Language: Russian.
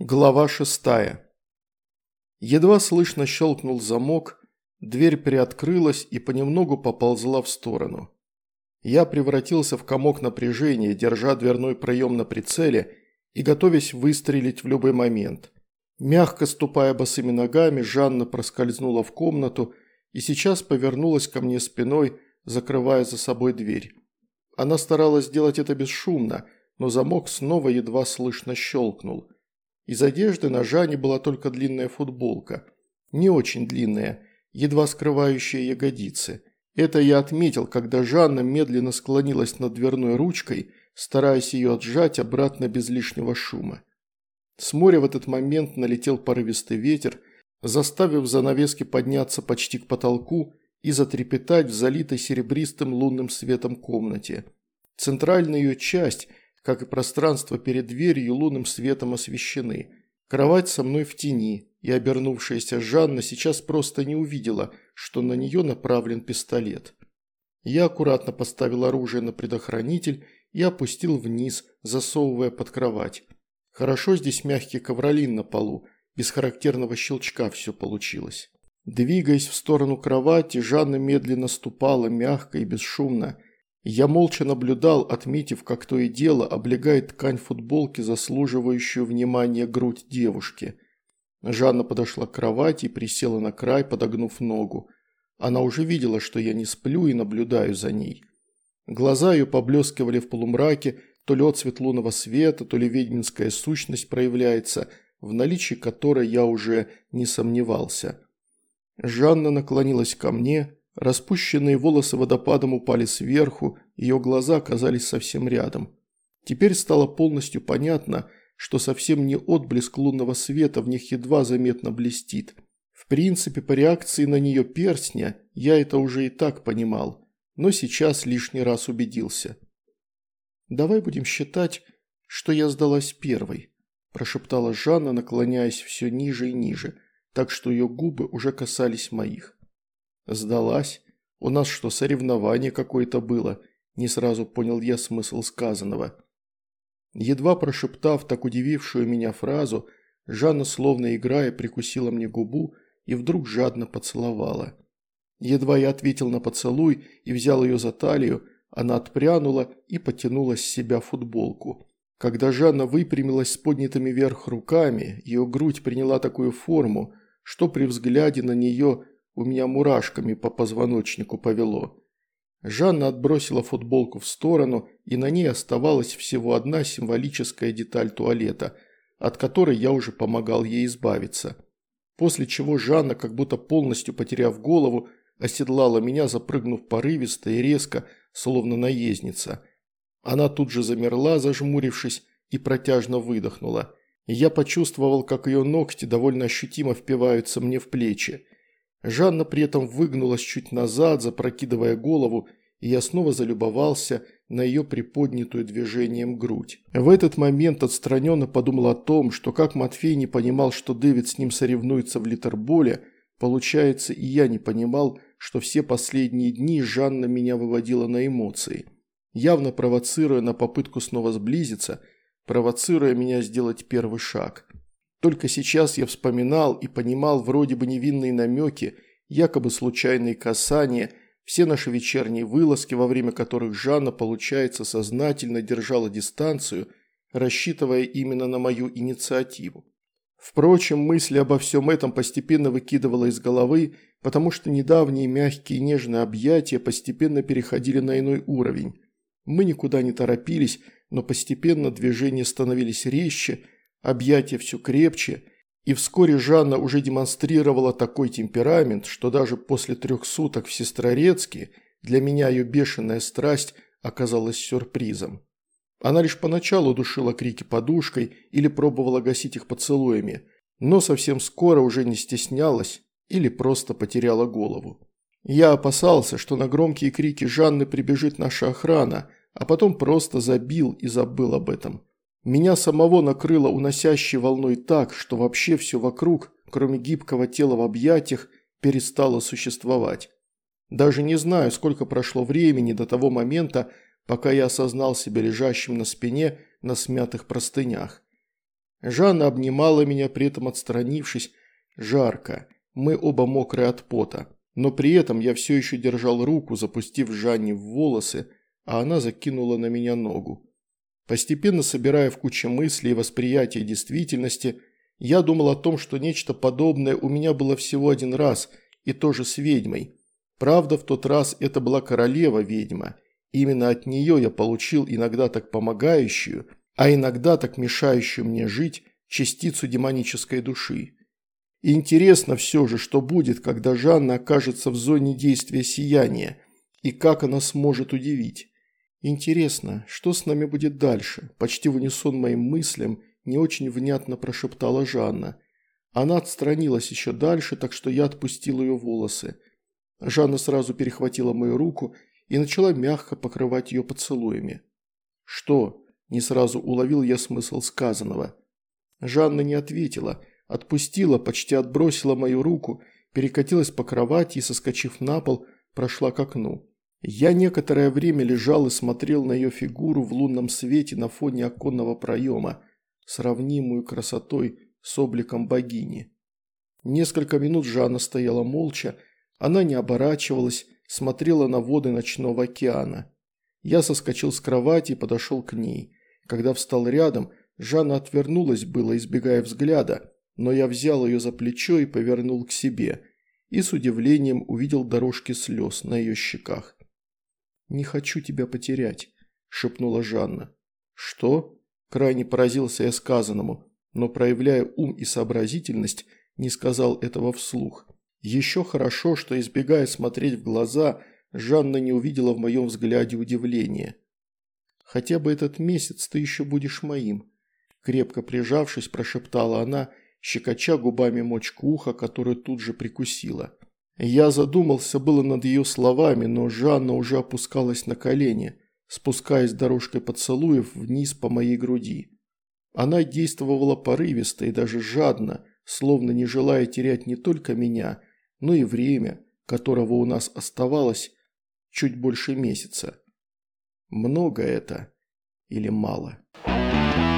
Глава шестая. Едва слышно щелкнул замок, дверь приоткрылась и понемногу поползла в сторону. Я превратился в комок напряжения, держа дверной проем на прицеле и готовясь выстрелить в любой момент. Мягко ступая босыми ногами, Жанна проскользнула в комнату и сейчас повернулась ко мне спиной, закрывая за собой дверь. Она старалась сделать это бесшумно, но замок снова едва слышно щелкнул – из одежды на Жане была только длинная футболка. Не очень длинная, едва скрывающая ягодицы. Это я отметил, когда Жанна медленно склонилась над дверной ручкой, стараясь ее отжать обратно без лишнего шума. С моря в этот момент налетел порывистый ветер, заставив занавески подняться почти к потолку и затрепетать в залитой серебристым лунным светом комнате. Центральная ее часть – как и пространство перед дверью, лунным светом освещены. Кровать со мной в тени, и обернувшаяся Жанна сейчас просто не увидела, что на нее направлен пистолет. Я аккуратно поставил оружие на предохранитель и опустил вниз, засовывая под кровать. Хорошо здесь мягкий ковролин на полу, без характерного щелчка все получилось. Двигаясь в сторону кровати, Жанна медленно ступала, мягко и бесшумно, я молча наблюдал, отметив, как то и дело облегает ткань футболки, заслуживающую внимания грудь девушки. Жанна подошла к кровати и присела на край, подогнув ногу. Она уже видела, что я не сплю и наблюдаю за ней. Глаза ее поблескивали в полумраке, то ли отцвет лунного света, то ли ведьминская сущность проявляется, в наличии которой я уже не сомневался. Жанна наклонилась ко мне, Распущенные волосы водопадом упали сверху, ее глаза оказались совсем рядом. Теперь стало полностью понятно, что совсем не отблеск лунного света в них едва заметно блестит. В принципе, по реакции на нее перстня я это уже и так понимал, но сейчас лишний раз убедился. «Давай будем считать, что я сдалась первой», – прошептала Жанна, наклоняясь все ниже и ниже, так что ее губы уже касались моих. «Сдалась? У нас что, соревнование какое-то было?» Не сразу понял я смысл сказанного. Едва прошептав так удивившую меня фразу, Жанна, словно играя, прикусила мне губу и вдруг жадно поцеловала. Едва я ответил на поцелуй и взял ее за талию, она отпрянула и потянула с себя футболку. Когда Жанна выпрямилась с поднятыми вверх руками, ее грудь приняла такую форму, что при взгляде на нее у меня мурашками по позвоночнику повело. Жанна отбросила футболку в сторону, и на ней оставалась всего одна символическая деталь туалета, от которой я уже помогал ей избавиться. После чего Жанна, как будто полностью потеряв голову, оседлала меня, запрыгнув порывисто и резко, словно наездница. Она тут же замерла, зажмурившись, и протяжно выдохнула. я почувствовал, как ее ногти довольно ощутимо впиваются мне в плечи. Жанна при этом выгнулась чуть назад, запрокидывая голову, и я снова залюбовался на ее приподнятую движением грудь. В этот момент отстраненно подумал о том, что как Матфей не понимал, что Дэвид с ним соревнуется в литерболе, получается и я не понимал, что все последние дни Жанна меня выводила на эмоции, явно провоцируя на попытку снова сблизиться, провоцируя меня сделать первый шаг – только сейчас я вспоминал и понимал вроде бы невинные намеки, якобы случайные касания, все наши вечерние вылазки, во время которых Жанна, получается, сознательно держала дистанцию, рассчитывая именно на мою инициативу. Впрочем, мысли обо всем этом постепенно выкидывала из головы, потому что недавние мягкие нежные объятия постепенно переходили на иной уровень. Мы никуда не торопились, но постепенно движения становились резче – объятия все крепче, и вскоре Жанна уже демонстрировала такой темперамент, что даже после трех суток в Сестрорецке для меня ее бешеная страсть оказалась сюрпризом. Она лишь поначалу душила крики подушкой или пробовала гасить их поцелуями, но совсем скоро уже не стеснялась или просто потеряла голову. Я опасался, что на громкие крики Жанны прибежит наша охрана, а потом просто забил и забыл об этом. Меня самого накрыло уносящей волной так, что вообще все вокруг, кроме гибкого тела в объятиях, перестало существовать. Даже не знаю, сколько прошло времени до того момента, пока я осознал себя лежащим на спине на смятых простынях. Жанна обнимала меня, при этом отстранившись. Жарко. Мы оба мокрые от пота. Но при этом я все еще держал руку, запустив Жанне в волосы, а она закинула на меня ногу. Постепенно собирая в куче мыслей и восприятия действительности, я думал о том, что нечто подобное у меня было всего один раз, и тоже с ведьмой. Правда, в тот раз это была королева-ведьма. Именно от нее я получил иногда так помогающую, а иногда так мешающую мне жить, частицу демонической души. Интересно все же, что будет, когда Жанна окажется в зоне действия сияния, и как она сможет удивить. Интересно, что с нами будет дальше? Почти в унисон моим мыслям не очень внятно прошептала Жанна. Она отстранилась еще дальше, так что я отпустил ее волосы. Жанна сразу перехватила мою руку и начала мягко покрывать ее поцелуями. «Что?» – не сразу уловил я смысл сказанного. Жанна не ответила, отпустила, почти отбросила мою руку, перекатилась по кровати и, соскочив на пол, прошла к окну. Я некоторое время лежал и смотрел на ее фигуру в лунном свете на фоне оконного проема, сравнимую красотой с обликом богини. Несколько минут Жанна стояла молча, она не оборачивалась, смотрела на воды ночного океана. Я соскочил с кровати и подошел к ней. Когда встал рядом, Жанна отвернулась было, избегая взгляда, но я взял ее за плечо и повернул к себе, и с удивлением увидел дорожки слез на ее щеках. «Не хочу тебя потерять», – шепнула Жанна. «Что?» – крайне поразился я сказанному, но, проявляя ум и сообразительность, не сказал этого вслух. Еще хорошо, что, избегая смотреть в глаза, Жанна не увидела в моем взгляде удивления. «Хотя бы этот месяц ты еще будешь моим», – крепко прижавшись, прошептала она, щекоча губами мочку уха, которую тут же прикусила. Я задумался было над ее словами, но Жанна уже опускалась на колени, спускаясь дорожкой поцелуев вниз по моей груди. Она действовала порывисто и даже жадно, словно не желая терять не только меня – но и время, которого у нас оставалось чуть больше месяца. Много это или мало? You.